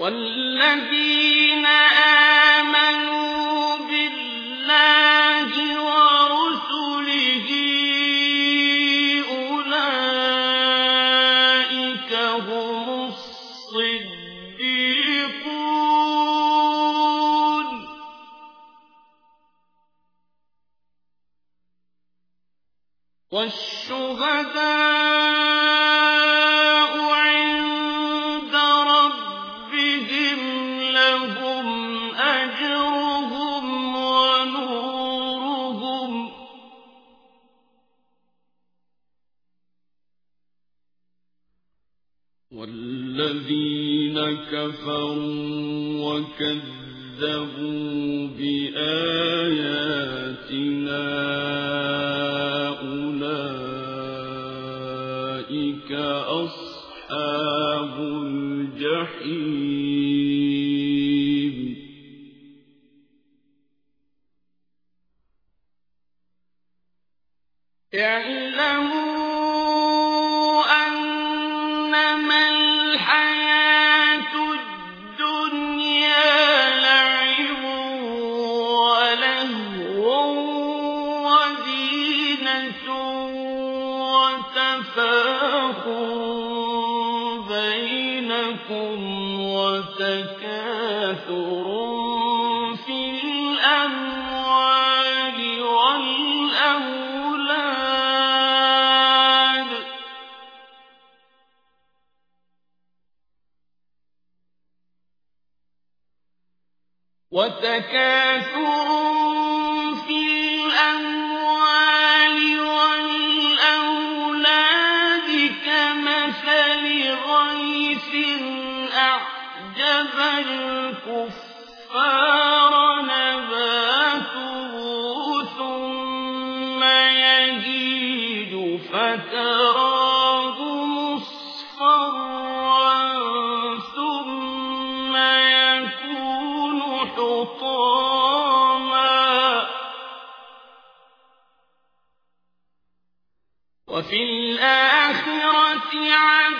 والذين آمنوا بالله ورسله أولئك هم الصديقون. والشهداء والذين كفروا وكذبوا بآياتنا أولئك أصحاب الجحيم. اعلموا وتفاخر بينكم وتكاثر في الأموال والأولاد. وتكاثر أعجب الكفار نباته ثم يهيج فتراه مصفرا ثم يكون حطاما. وفي الآخرة عذاب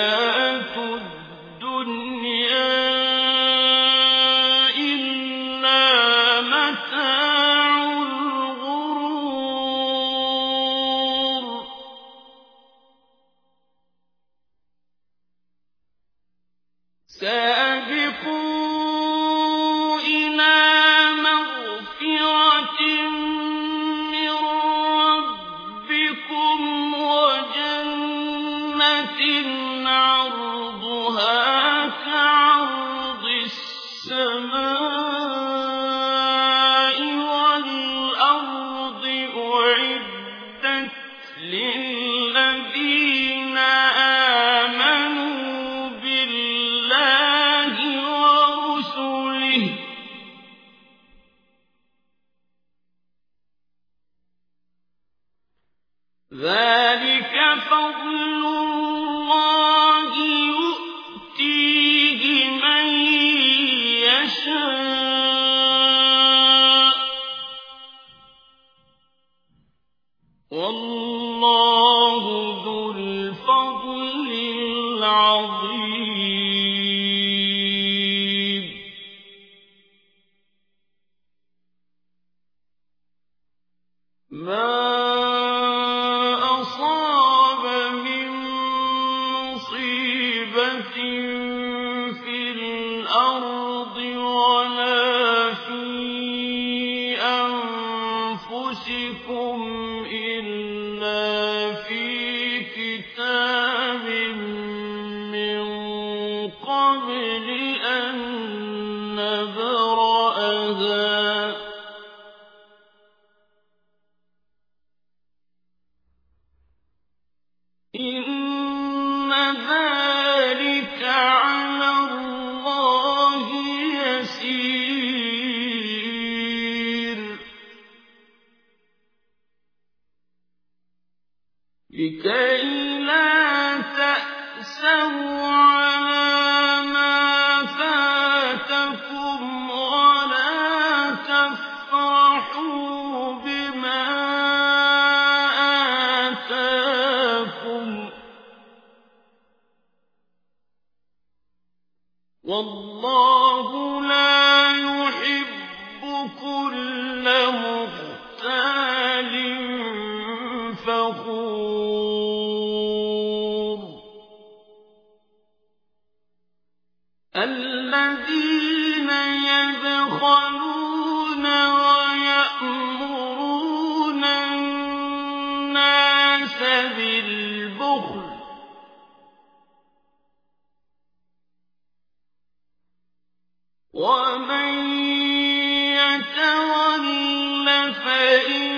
سابقوا إلى مغفرة من ربكم وجنة كعرض السماء والأرض أعدت العظيم أنفسكم إلا قبل أن نبرأها. لكي لا تأسوا على الذين يبخلون ويأمرون الناس بالبخل. ومن يتول فإن